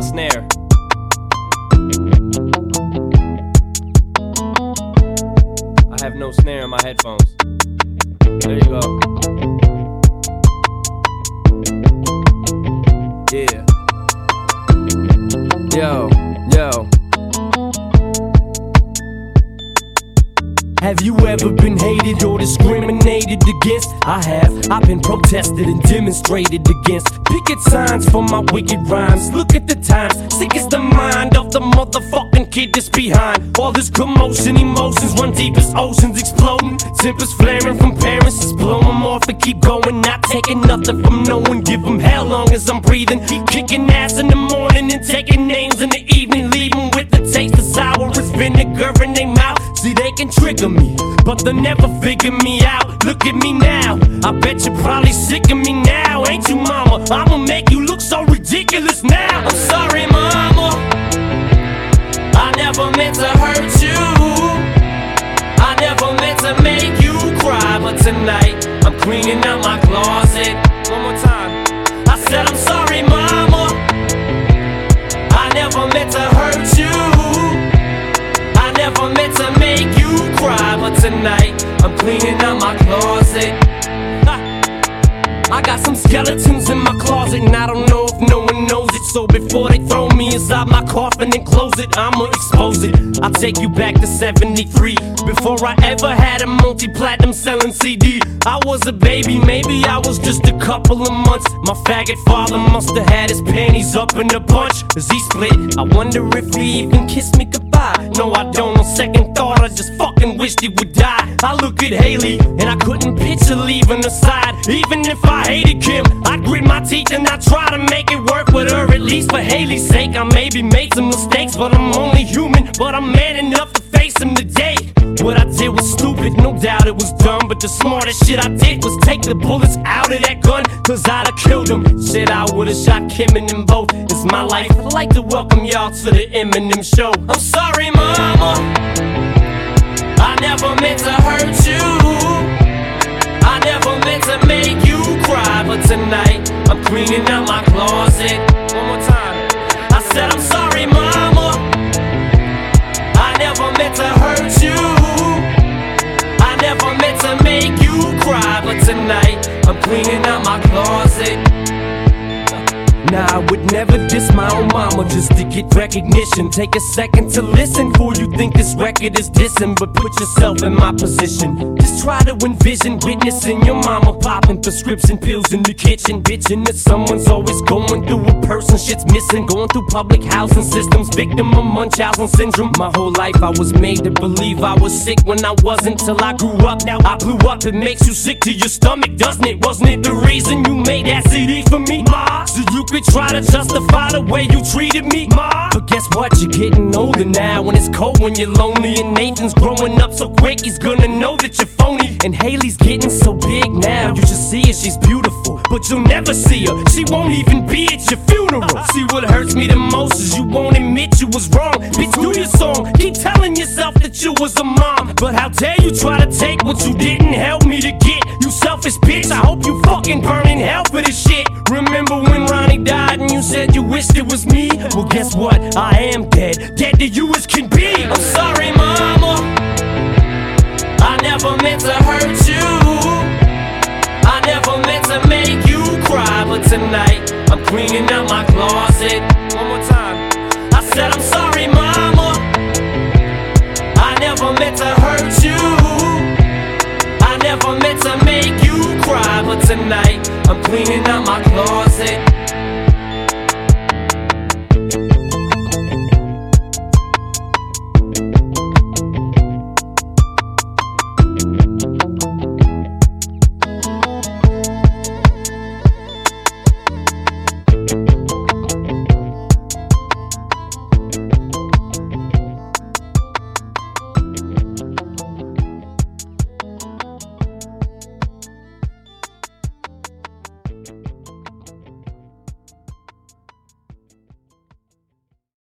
snare. I have no snare in my headphones. There you go. Yeah. Yo, yo. Have you ever been hated or discriminated against? I have. I've been protested and demonstrated against. Picket signs for my wicked rhymes. Look at the times. Sick is the mind of the motherfucking kid that's behind. All this commotion, emotions run deep as oceans exploding. Tempers flaring from parents. Just blow them off and keep going. Not taking nothing from no one. Give them hell long as I'm breathing. Keep kicking ass in the morning and taking names in the trigger me, but they'll never figure me out. Look at me now, I bet you're probably sick of me now, ain't you, mama? I'ma make you look so ridiculous now. I'm sorry, mama. I never meant to hurt you. I never meant to make you cry, but tonight I'm cleaning out my closet. Cleaning out my closet. I got some skeletons in my closet, and I don't know if no one knows it. So before they throw me inside my coffin and close it, I'ma expose it. I'll take you back to 73. Before I ever had a multi platinum selling CD, I was a baby, maybe I was just a couple of months. My faggot father must have had his panties up in a bunch as he split. I wonder if he even kissed me goodbye. No, I don't. On second thought, I just fucking wished he would die. I look at Hailie and I couldn't picture leaving her side. Even if I hated Kim, I grit my teeth and I try to make it work with her. At least for Hailie's sake, I maybe made some mistakes, but I'm only human. But I'm man enough to face them today. What I did was stupid, no doubt it was dumb. But the smartest shit I did was take the bullets out of that gun, cause I'd have killed him. Shit, I would've shot Kim and them both. It's my life. I'd like to welcome y'all to the Eminem show. I'm sorry, mama. I never meant to hurt you. I never meant to make you cry, but tonight I'm cleaning out my closet. One more time. I said I'm sorry, mama. I never meant to hurt you. I never meant to make you cry, but tonight I'm cleaning out my closet. Nah, I would never own mama just to get recognition. Take a second to listen before you think this record is dissing, but put yourself in my position. Just try to envision witnessing your mama popping prescription pills in the kitchen, bitching that someone's always going through a person shit's missing. Going through public housing systems, victim of Munchausen syndrome. My whole life I was made to believe I was sick when I wasn't till I grew up. Now I blew up, it makes you sick to your stomach, doesn't it? Wasn't it the reason you made that CD for me? So you could try to justify the way you treated me, ma. But guess what? You're getting older now, and it's cold when you're lonely. And Nathan's growing up so quick, he's gonna know that you're phony. And Hailie's getting so big now, you should see her, she's beautiful. But you'll never see her, she won't even be at your funeral. See what hurts me the most is you won't admit you was wrong. Bitch, do your song, keep telling yourself that you was a mom. But how dare you try to take what you didn't help me to get? You selfish bitch, I hope you fucking burn in hell for this shit. Remember when Ronnie died and you said you wished it was me? Well, guess what? I am dead, dead to you as can be. I'm sorry, mama never meant to hurt you. I never meant to make you cry, but tonight I'm cleaning out my closet. One more time. I said I'm sorry, mama. I never meant to hurt you. I never meant to make you cry, but tonight I'm cleaning out my closet.